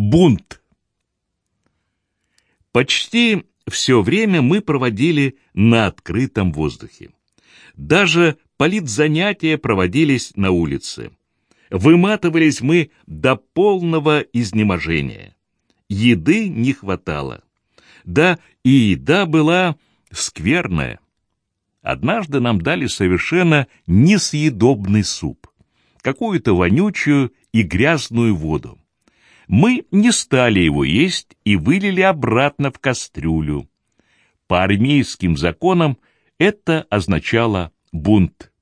Бунт. Почти все время мы проводили на открытом воздухе. Даже политзанятия проводились на улице. Выматывались мы до полного изнеможения. Еды не хватало. Да, и еда была скверная. Однажды нам дали совершенно несъедобный суп, какую-то вонючую и грязную воду. Мы не стали его есть и вылили обратно в кастрюлю. По армейским законам это означало бунт.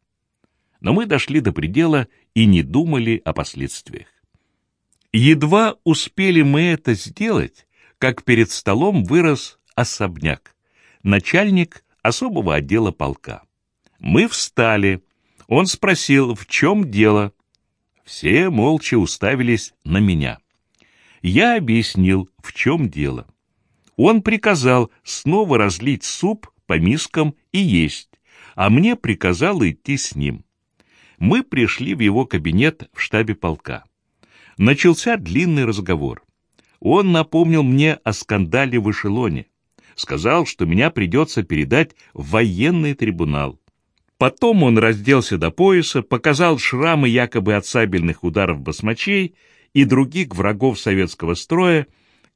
Но мы дошли до предела и не думали о последствиях. Едва успели мы это сделать, как перед столом вырос особняк, начальник особого отдела полка. Мы встали. Он спросил, в чем дело. Все молча уставились на меня. Я объяснил, в чем дело. Он приказал снова разлить суп по мискам и есть, а мне приказал идти с ним. Мы пришли в его кабинет в штабе полка. Начался длинный разговор. Он напомнил мне о скандале в эшелоне. Сказал, что меня придется передать в военный трибунал. Потом он разделся до пояса, показал шрамы якобы от сабельных ударов басмачей и других врагов советского строя,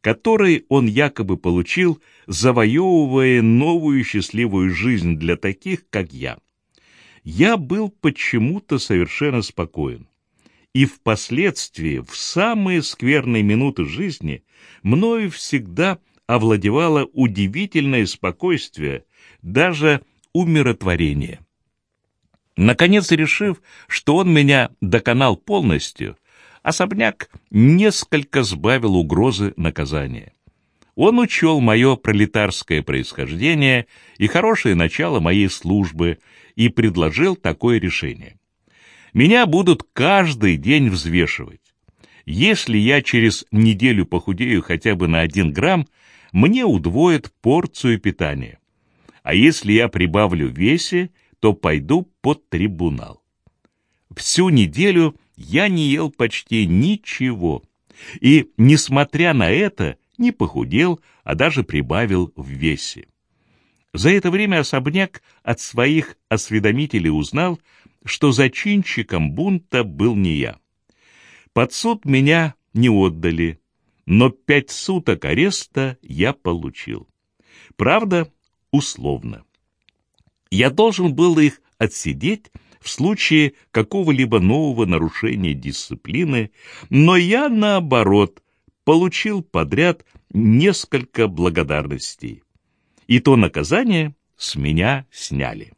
которые он якобы получил, завоевывая новую счастливую жизнь для таких, как я. Я был почему-то совершенно спокоен. И впоследствии, в самые скверные минуты жизни, мною всегда овладевало удивительное спокойствие, даже умиротворение. Наконец, решив, что он меня доконал полностью, особняк несколько сбавил угрозы наказания. Он учел мое пролетарское происхождение и хорошее начало моей службы и предложил такое решение. Меня будут каждый день взвешивать. Если я через неделю похудею хотя бы на один грамм, мне удвоят порцию питания. А если я прибавлю весе, то пойду под трибунал. Всю неделю я не ел почти ничего. И, несмотря на это, не похудел, а даже прибавил в весе. За это время особняк от своих осведомителей узнал, что зачинщиком бунта был не я. Под суд меня не отдали, но пять суток ареста я получил. Правда, условно. Я должен был их отсидеть в случае какого-либо нового нарушения дисциплины, но я, наоборот, получил подряд несколько благодарностей. И то наказание с меня сняли.